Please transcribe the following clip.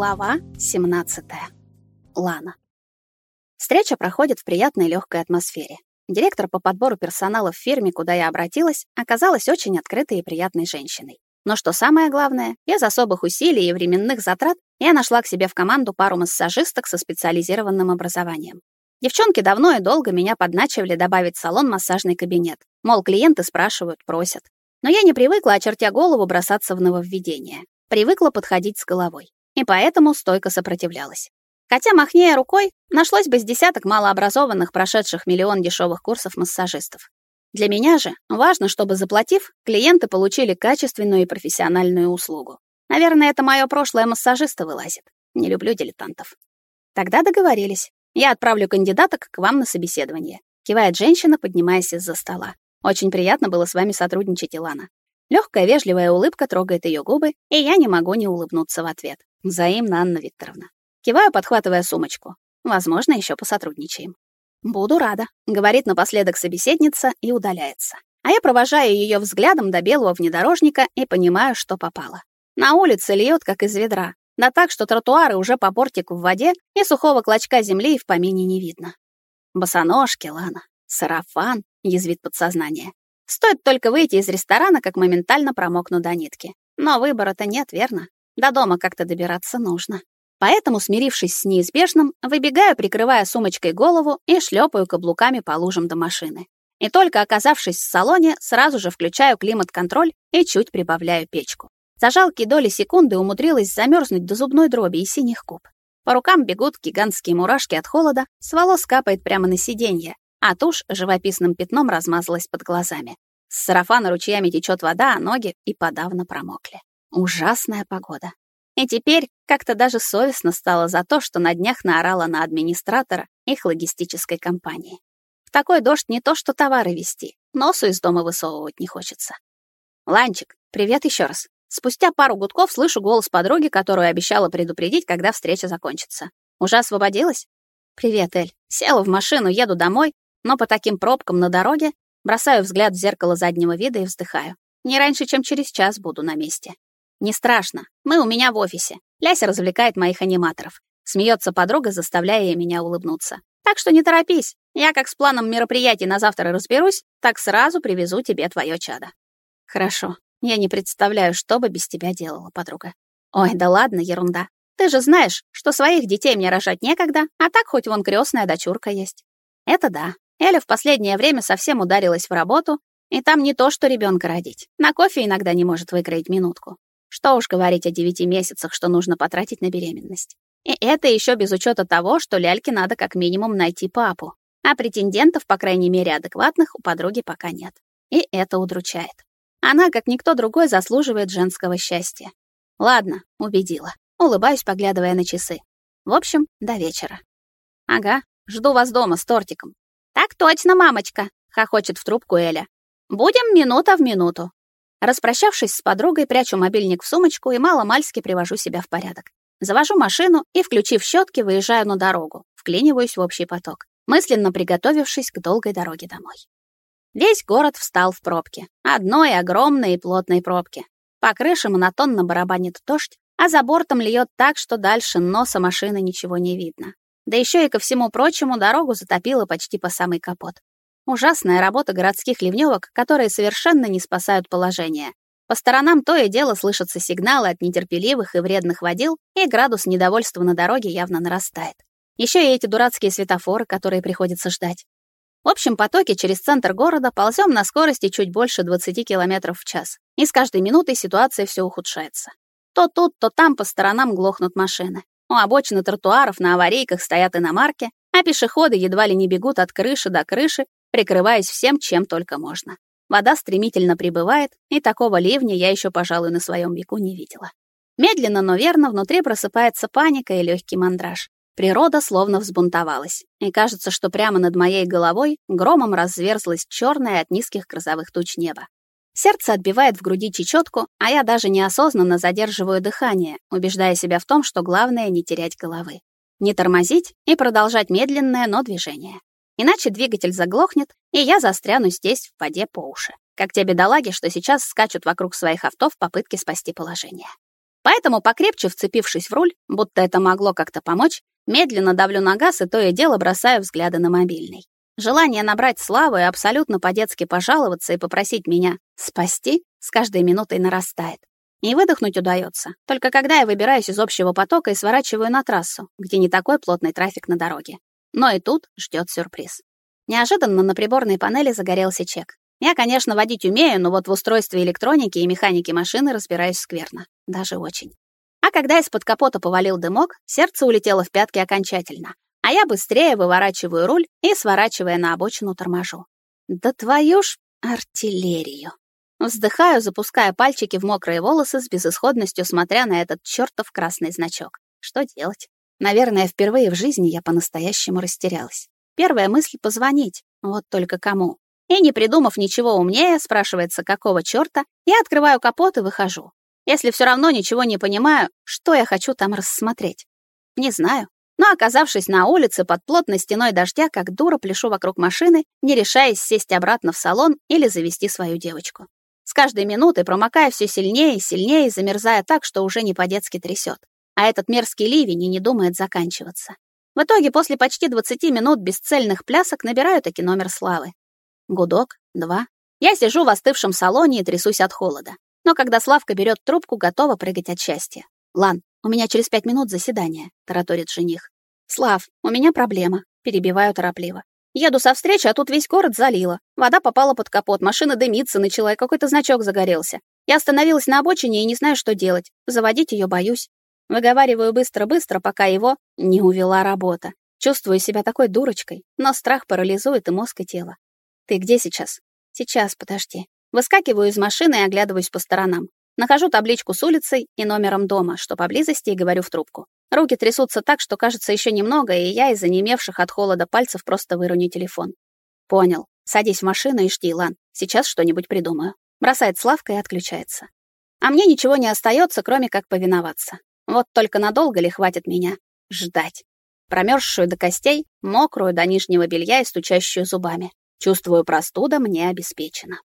Глава 17. Лана. Встреча проходит в приятной легкой атмосфере. Директор по подбору персонала в фирме, куда я обратилась, оказалась очень открытой и приятной женщиной. Но что самое главное, без особых усилий и временных затрат я нашла к себе в команду пару массажисток со специализированным образованием. Девчонки давно и долго меня подначивали добавить в салон массажный кабинет. Мол, клиенты спрашивают, просят. Но я не привыкла, очертя голову, бросаться в нововведение. Привыкла подходить с головой и поэтому стойко сопротивлялась. Хотя, махнея рукой, нашлось бы с десяток малообразованных, прошедших миллион дешевых курсов массажистов. Для меня же важно, чтобы, заплатив, клиенты получили качественную и профессиональную услугу. Наверное, это мое прошлое массажиста вылазит. Не люблю дилетантов. Тогда договорились. Я отправлю кандидаток к вам на собеседование. Кивает женщина, поднимаясь из-за стола. Очень приятно было с вами сотрудничать, Илана. Легкая вежливая улыбка трогает ее губы, и я не могу не улыбнуться в ответ. Взаимно, Анна Викторовна. Киваю, подхватывая сумочку. Возможно, еще посотрудничаем. Буду рада, говорит напоследок собеседница и удаляется. А я провожаю ее взглядом до белого внедорожника и понимаю, что попало. На улице льет, как из ведра, да так, что тротуары уже по бортику в воде, и сухого клочка земли и в помине не видно. Босоножки, Лана, сарафан, язвит подсознание. Стоит только выйти из ресторана, как моментально промокну до нитки. Но выбора-то нет, верно? До дома как-то добираться нужно. Поэтому, смирившись с неизбежным, выбегаю, прикрывая сумочкой голову и шлепаю каблуками по лужам до машины. И только оказавшись в салоне, сразу же включаю климат-контроль и чуть прибавляю печку. За жалкие доли секунды умудрилась замерзнуть до зубной дроби и синих губ. По рукам бегут гигантские мурашки от холода, с волос капает прямо на сиденье, а тушь живописным пятном размазалась под глазами. С сарафана ручьями течет вода, а ноги и подавно промокли. Ужасная погода. И теперь как-то даже совестно стало за то, что на днях наорала на администратора их логистической компании. В такой дождь не то что товары везти, носу из дома высовывать не хочется. Ланчик, привет еще раз. Спустя пару гудков слышу голос подруги, которую обещала предупредить, когда встреча закончится. Уже освободилась? Привет, Эль. Села в машину, еду домой, но по таким пробкам на дороге бросаю взгляд в зеркало заднего вида и вздыхаю. Не раньше, чем через час буду на месте. Не страшно. Мы у меня в офисе. Ляся развлекает моих аниматоров. Смеется подруга, заставляя меня улыбнуться. Так что не торопись. Я как с планом мероприятий на завтра разберусь, так сразу привезу тебе твое чадо. Хорошо. Я не представляю, что бы без тебя делала, подруга. Ой, да ладно, ерунда. Ты же знаешь, что своих детей мне рожать некогда, а так хоть вон крестная дочурка есть. Это да. Эля в последнее время совсем ударилась в работу, и там не то, что ребенка родить. На кофе иногда не может выкроить минутку. Что уж говорить о девяти месяцах, что нужно потратить на беременность. И это еще без учета того, что Ляльке надо как минимум найти папу. А претендентов, по крайней мере, адекватных у подруги пока нет. И это удручает. Она, как никто другой, заслуживает женского счастья. Ладно, убедила. Улыбаюсь, поглядывая на часы. В общем, до вечера. Ага, жду вас дома с тортиком. Так точно, мамочка, хохочет в трубку Эля. Будем минута в минуту. Распрощавшись с подругой, прячу мобильник в сумочку и мало-мальски привожу себя в порядок. Завожу машину и, включив щетки, выезжаю на дорогу, вклиниваюсь в общий поток, мысленно приготовившись к долгой дороге домой. Весь город встал в пробке. Одной огромной и плотной пробке. По крыше монотонно барабанит дождь, а за бортом льет так, что дальше носа машины ничего не видно. Да еще и ко всему прочему дорогу затопило почти по самый капот. Ужасная работа городских ливневок, которые совершенно не спасают положение. По сторонам то и дело слышатся сигналы от нетерпеливых и вредных водил, и градус недовольства на дороге явно нарастает. Еще и эти дурацкие светофоры, которые приходится ждать. В общем потоке через центр города ползем на скорости чуть больше 20 км в час. И с каждой минутой ситуация все ухудшается. То тут, то там по сторонам глохнут машины. У обочины тротуаров на аварийках стоят иномарки, а пешеходы едва ли не бегут от крыши до крыши, прикрываясь всем, чем только можно. Вода стремительно прибывает, и такого ливня я еще, пожалуй, на своем веку не видела. Медленно, но верно внутри просыпается паника и легкий мандраж. Природа словно взбунтовалась, и кажется, что прямо над моей головой громом разверзлось черное от низких грозовых туч небо. Сердце отбивает в груди чечетку, а я даже неосознанно задерживаю дыхание, убеждая себя в том, что главное не терять головы. Не тормозить и продолжать медленное, но движение. Иначе двигатель заглохнет, и я застряну здесь в воде по уши. Как те бедолаги, что сейчас скачут вокруг своих авто в попытке спасти положение. Поэтому, покрепче вцепившись в руль, будто это могло как-то помочь, медленно давлю на газ и то и дело бросаю взгляды на мобильный. Желание набрать славу и абсолютно по-детски пожаловаться и попросить меня спасти с каждой минутой нарастает. И выдохнуть удается, только когда я выбираюсь из общего потока и сворачиваю на трассу, где не такой плотный трафик на дороге. Но и тут ждет сюрприз. Неожиданно на приборной панели загорелся чек. Я, конечно, водить умею, но вот в устройстве электроники и механики машины разбираюсь скверно. Даже очень. А когда из-под капота повалил дымок, сердце улетело в пятки окончательно. А я быстрее выворачиваю руль и, сворачивая на обочину, торможу. Да твою ж артиллерию. Вздыхаю, запуская пальчики в мокрые волосы с безысходностью, смотря на этот чертов красный значок. Что делать? Наверное, впервые в жизни я по-настоящему растерялась. Первая мысль — позвонить. Вот только кому? И не придумав ничего умнее, спрашивается, какого чёрта, я открываю капот и выхожу. Если все равно ничего не понимаю, что я хочу там рассмотреть? Не знаю. Но, оказавшись на улице под плотной стеной дождя, как дура пляшу вокруг машины, не решаясь сесть обратно в салон или завести свою девочку. С каждой минутой промокая все сильнее и сильнее, замерзая так, что уже не по-детски трясет. А этот мерзкий ливень и не думает заканчиваться. В итоге, после почти 20 минут бесцельных плясок, набираю таки номер Славы. Гудок, два. Я сижу в остывшем салоне и трясусь от холода. Но когда Славка берет трубку, готова прыгать от счастья. «Лан, у меня через пять минут заседание», — тараторит жених. «Слав, у меня проблема», — перебиваю торопливо. «Еду со встречи, а тут весь город залило. Вода попала под капот, машина дымится начала, и какой-то значок загорелся. Я остановилась на обочине и не знаю, что делать. Заводить ее боюсь. Выговариваю быстро-быстро, пока его не увела работа. Чувствую себя такой дурочкой, но страх парализует и мозг, и тело. «Ты где сейчас?» «Сейчас, подожди». Выскакиваю из машины и оглядываюсь по сторонам. Нахожу табличку с улицей и номером дома, что поблизости, и говорю в трубку. Руки трясутся так, что кажется еще немного, и я из-за немевших от холода пальцев просто выроню телефон. Понял. Садись в машину и жди, Лан. Сейчас что-нибудь придумаю. Бросает Славка и отключается. А мне ничего не остается, кроме как повиноваться. Вот только надолго ли хватит меня ждать? Промерзшую до костей, мокрую до нижнего белья и стучащую зубами. Чувствую, простуда мне обеспечена.